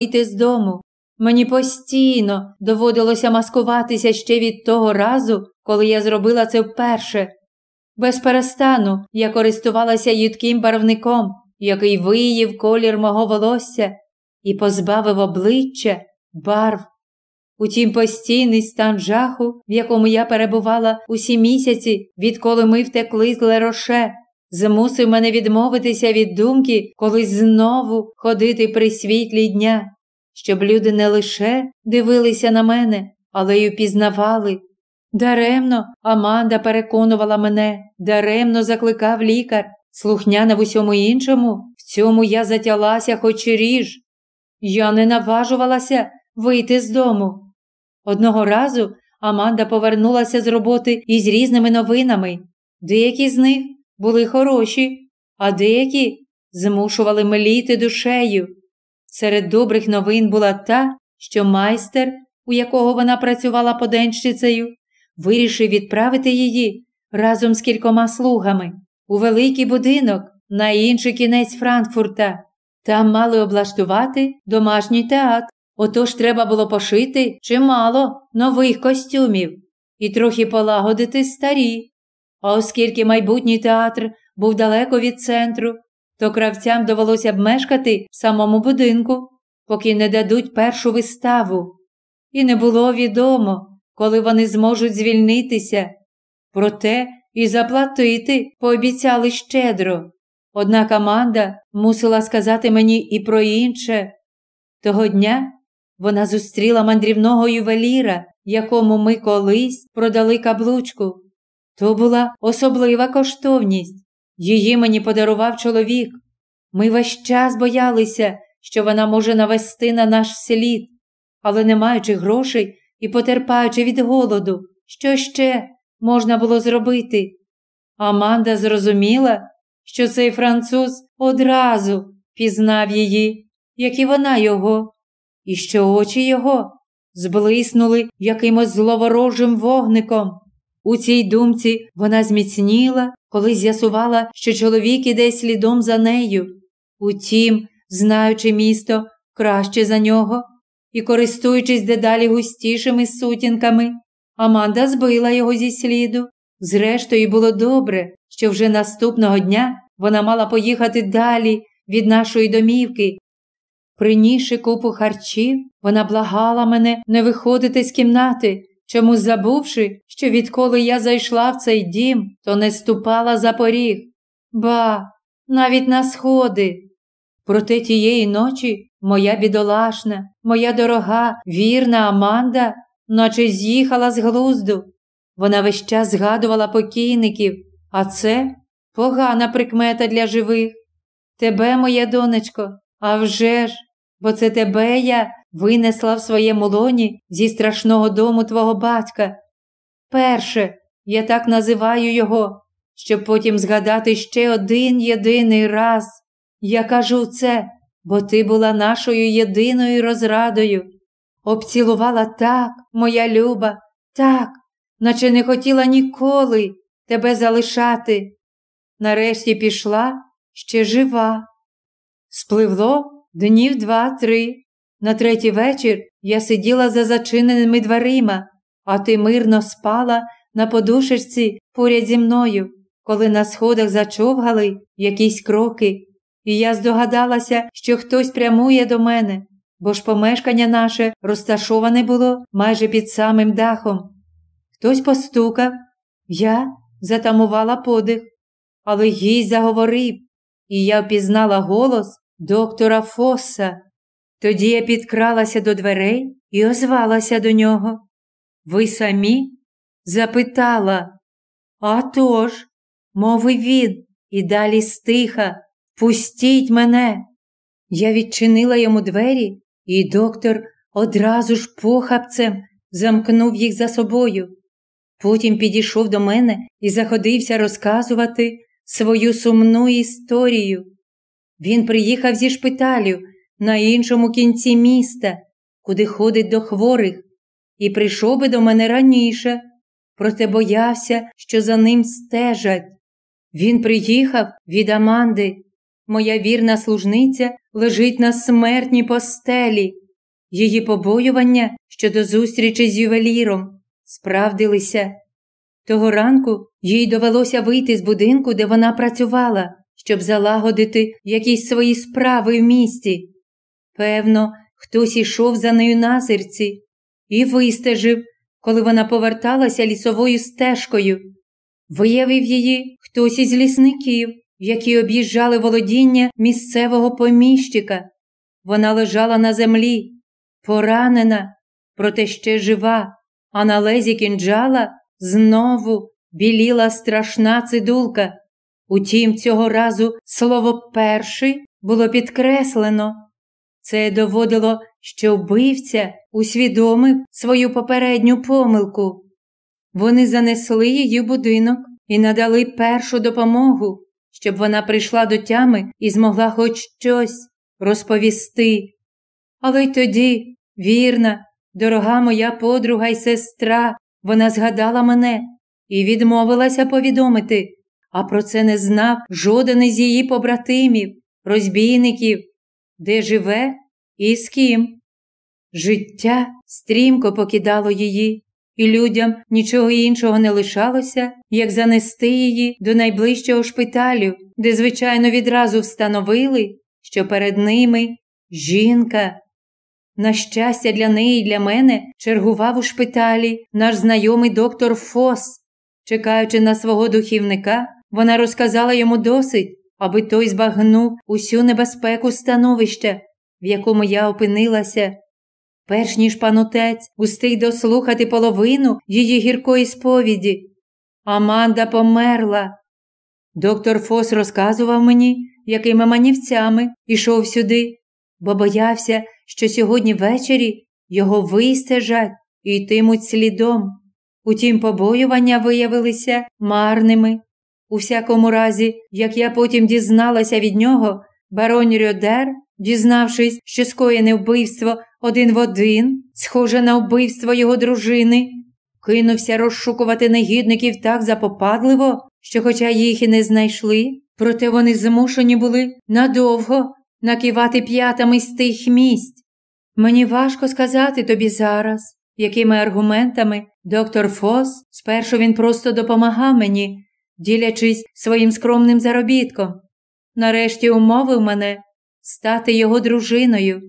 вийти з дому. Мені постійно доводилося маскуватися ще від того разу, коли я зробила це вперше. Без перестану я користувалася їдким барвником, який виїв колір мого волосся і позбавив обличчя барв. Утім, постійний стан жаху, в якому я перебувала усі місяці, відколи ми втекли з Лероше, змусив мене відмовитися від думки колись знову ходити при світлі дня, щоб люди не лише дивилися на мене, але й упізнавали. Даремно Аманда переконувала мене, даремно закликав лікар, слухняна в усьому іншому, в цьому я затялася хоч і ріж. Я не наважувалася вийти з дому. Одного разу Аманда повернулася з роботи із різними новинами. Деякі з них були хороші, а деякі змушували мліти душею. Серед добрих новин була та, що майстер, у якого вона працювала поденщицею, вирішив відправити її разом з кількома слугами у великий будинок на інший кінець Франкфурта. Там мали облаштувати домашній театр. Отож треба було пошити чимало нових костюмів і трохи полагодити старі. А оскільки майбутній театр був далеко від центру, то кравцям довелося б мешкати в самому будинку, поки не дадуть першу виставу. І не було відомо, коли вони зможуть звільнитися. Проте і заплатити пообіцяли щедро. Однак Аманда мусила сказати мені і про інше. Того дня вона зустріла мандрівного ювеліра, якому ми колись продали каблучку. То була особлива коштовність. Її мені подарував чоловік. Ми весь час боялися, що вона може навести на наш слід, але не маючи грошей і потерпаючи від голоду, що ще можна було зробити? Аманда зрозуміла, що цей француз одразу пізнав її, як і вона його і що очі його зблиснули якимось зловорожим вогником. У цій думці вона зміцніла, коли з'ясувала, що чоловік іде слідом за нею. Утім, знаючи місто краще за нього і користуючись дедалі густішими сутінками, Аманда збила його зі сліду. Зрештою, було добре, що вже наступного дня вона мала поїхати далі від нашої домівки Принісши купу харчів, вона благала мене не виходити з кімнати, чому забувши, що відколи я зайшла в цей дім, то не ступала за поріг. Ба, навіть на сходи. Проте тієї ночі моя бідолашна, моя дорога, вірна Аманда, наче з'їхала з глузду. Вона весь час згадувала покійників, а це погана прикмета для живих. Тебе, моя донечко, а вже ж, бо це тебе я винесла в своєму лоні зі страшного дому твого батька. Перше, я так називаю його, щоб потім згадати ще один єдиний раз. Я кажу це, бо ти була нашою єдиною розрадою. Обцілувала так, моя люба, так, наче не хотіла ніколи тебе залишати. Нарешті пішла ще жива. Спливло Днів два-три. На третій вечір я сиділа за зачиненими дверима, а ти мирно спала на подушечці поряд зі мною, коли на сходах зачовгали якісь кроки, і я здогадалася, що хтось прямує до мене, бо ж помешкання наше розташоване було майже під самим дахом. Хтось постукав, я затамувала подих, але гість заговорив, і я впізнала голос доктора Фоса. Тоді я підкралася до дверей і озвалася до нього. Ви самі? запитала. «А тож», – мовив він, і далі стиха. Пустіть мене. Я відчинила йому двері, і доктор одразу ж похапцем замкнув їх за собою. Потім підійшов до мене і заходився розказувати свою сумну історію. Він приїхав зі шпиталю на іншому кінці міста, куди ходить до хворих, і прийшов би до мене раніше, проте боявся, що за ним стежать. Він приїхав від Аманди. моя вірна служниця лежить на смертній постелі. Її побоювання щодо зустрічі з ювеліром справдилися. Того ранку їй довелося вийти з будинку, де вона працювала, щоб залагодити якісь свої справи в місті. Певно, хтось ішов за нею на серці і вистежив, коли вона поверталася лісовою стежкою. Виявив її хтось із лісників, які об'їжджали володіння місцевого поміщика. Вона лежала на землі, поранена, проте ще жива, а на лезі кінджала знову біліла страшна цидулка. Утім, цього разу слово перший було підкреслено. Це доводило, що вбивця усвідомив свою попередню помилку. Вони занесли її будинок і надали першу допомогу, щоб вона прийшла до тями і змогла хоч щось розповісти. Але й тоді, вірна, дорога моя подруга й сестра, вона згадала мене і відмовилася повідомити, а про це не знав жоден із її побратимів, розбійників, де живе і з ким. Життя стрімко покидало її, і людям нічого іншого не лишалося, як занести її до найближчого шпиталю, де, звичайно, відразу встановили, що перед ними жінка. На щастя, для неї і для мене чергував у шпиталі наш знайомий доктор Фос. Чекаючи на свого духівника, вона розказала йому досить, аби той збагнув усю небезпеку становища, в якому я опинилася. Перш ніж пан отець устиг дослухати половину її гіркої сповіді. Аманда померла. Доктор Фос розказував мені, якими манівцями йшов сюди, бо боявся, що сьогодні ввечері його вистежать і йтимуть слідом. Утім, побоювання виявилися марними. У всякому разі, як я потім дізналася від нього, барон Рьодер, дізнавшись, що скоєне вбивство один в один, схоже на вбивство його дружини, кинувся розшукувати негідників так запопадливо, що, хоча їх і не знайшли, проте вони змушені були надовго накивати п'ятами з тих місць. Мені важко сказати тобі зараз, якими аргументами доктор Фос спершу він просто допомагав мені, ділячись своїм скромним заробітком. Нарешті умовив мене стати його дружиною.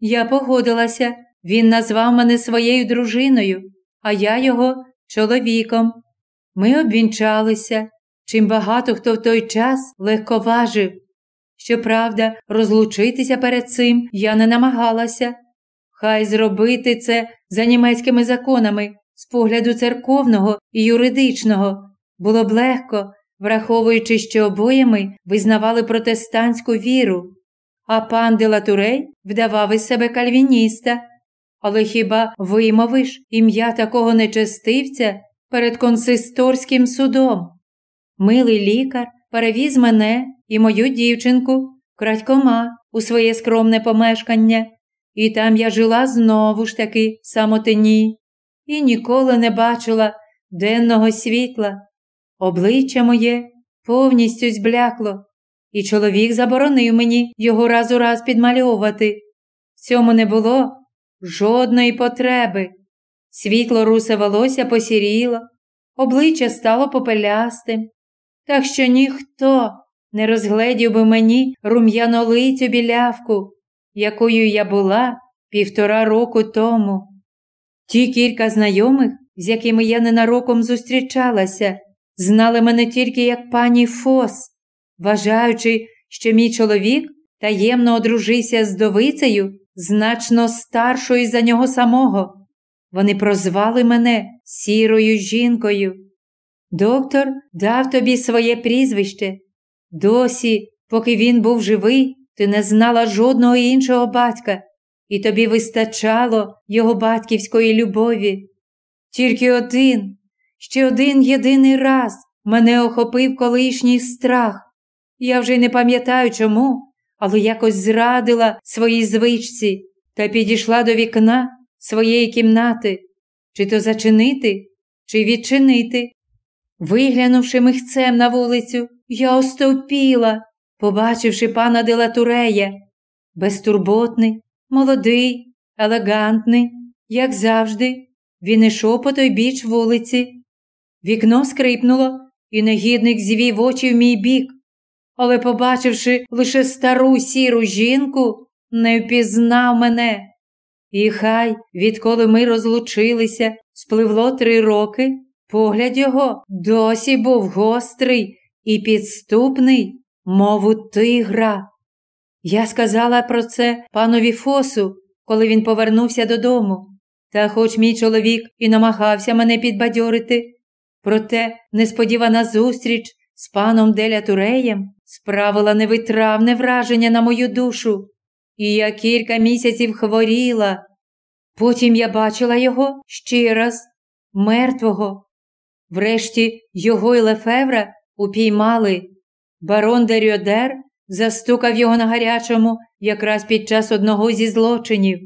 Я погодилася, він назвав мене своєю дружиною, а я його чоловіком. Ми обвінчалися, чим багато хто в той час легковажив. Щоправда, розлучитися перед цим я не намагалася. Хай зробити це за німецькими законами з погляду церковного і юридичного було б легко, враховуючи, що обоє ми визнавали протестантську віру, а пан Делатурей вдавав із себе кальвініста. Але хіба вимовиш ім'я такого нечестивця перед консисторським судом? Милий лікар перевіз мене і мою дівчинку крадькома у своє скромне помешкання, і там я жила знову ж таки в самотині і ніколи не бачила денного світла. Обличчя моє повністю зблякло, і чоловік заборонив мені його раз у раз підмальовувати. В цьому не було жодної потреби. Світло русе волосся посіріло, обличчя стало попелястим, так що ніхто не розгледів би мені рум'янолицю білявку, якою я була півтора року тому. Ті кілька знайомих, з якими я ненароком зустрічалася, знали мене тільки як пані Фос, вважаючи, що мій чоловік таємно одружився з довицею значно старшою за нього самого. Вони прозвали мене сірою жінкою. Доктор дав тобі своє прізвище. Досі, поки він був живий, ти не знала жодного іншого батька, і тобі вистачало його батьківської любові. Тільки один, ще один єдиний раз мене охопив колишній страх. Я вже й не пам'ятаю чому, але якось зрадила своїй звичці та підійшла до вікна своєї кімнати, чи то зачинити, чи відчинити. Виглянувши михцем на вулицю, я остовпіла, побачивши пана Делатурея, безтурботний, молодий, елегантний, як завжди, він ішов по той біч вулиці. Вікно скрипнуло, і негідник звів очі в мій бік, але, побачивши лише стару сіру жінку, не впізнав мене. І хай, відколи ми розлучилися, спливло три роки, погляд його досі був гострий і підступний, мов у тигра. Я сказала про це панові Фосу, коли він повернувся додому. Та, хоч мій чоловік і намагався мене підбадьорити, проте несподівана зустріч з паном Деля Туреєм справила невитравне враження на мою душу, і я кілька місяців хворіла. Потім я бачила його ще раз, мертвого. Врешті його і Лефевра упіймали. Барон де застукав його на гарячому якраз під час одного зі злочинів.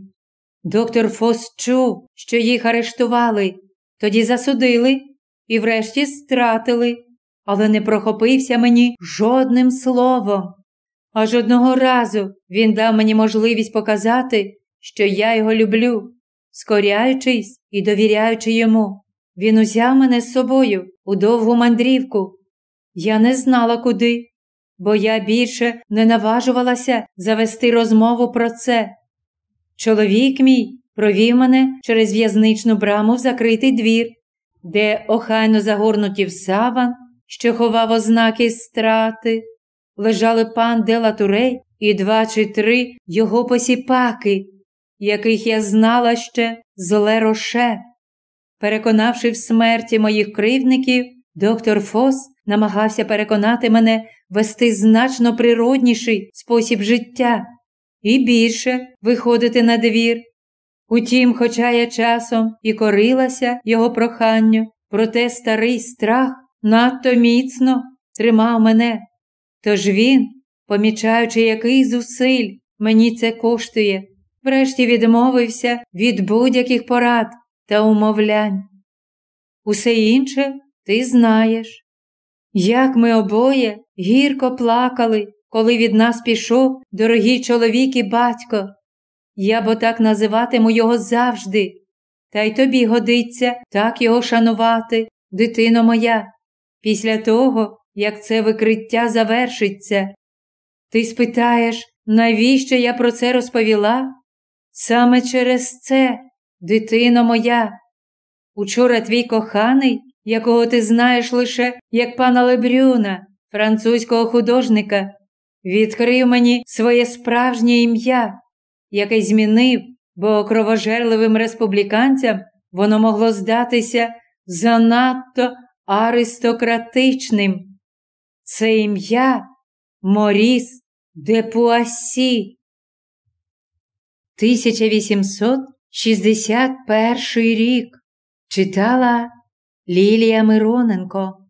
Доктор Фос чув, що їх арештували, тоді засудили і врешті стратили, але не прохопився мені жодним словом. Аж одного разу він дав мені можливість показати, що я його люблю, скоряючись і довіряючи йому. Він узяв мене з собою у довгу мандрівку. Я не знала куди, бо я більше не наважувалася завести розмову про це. Чоловік мій провів мене через в'язничну браму в закритий двір, де охайно загорнуті в саван, що ховав ознаки страти, лежали пан Дела Турей і два чи три його посіпаки, яких я знала ще з Лероше. Переконавши в смерті моїх кривдників, доктор Фос намагався переконати мене вести значно природніший спосіб життя і більше виходити на двір. Утім, хоча я часом і корилася його проханню, проте старий страх надто міцно тримав мене. Тож він, помічаючи, який зусиль мені це коштує, врешті відмовився від будь-яких порад та умовлянь. Усе інше ти знаєш. Як ми обоє гірко плакали, коли від нас пішов дорогий чоловік і батько. Я бо так називатиму його завжди, та й тобі годиться так його шанувати, дитино моя, після того, як це викриття завершиться. Ти спитаєш, навіщо я про це розповіла? Саме через це, дитино моя. Учора твій коханий, якого ти знаєш лише як пана Лебрюна, французького художника, відкрив мені своє справжнє ім'я, яке змінив, бо кровожерливим республіканцям воно могло здатися занадто аристократичним. Це ім'я Моріс де Пуасі. 1861 рік читала Лілія Мироненко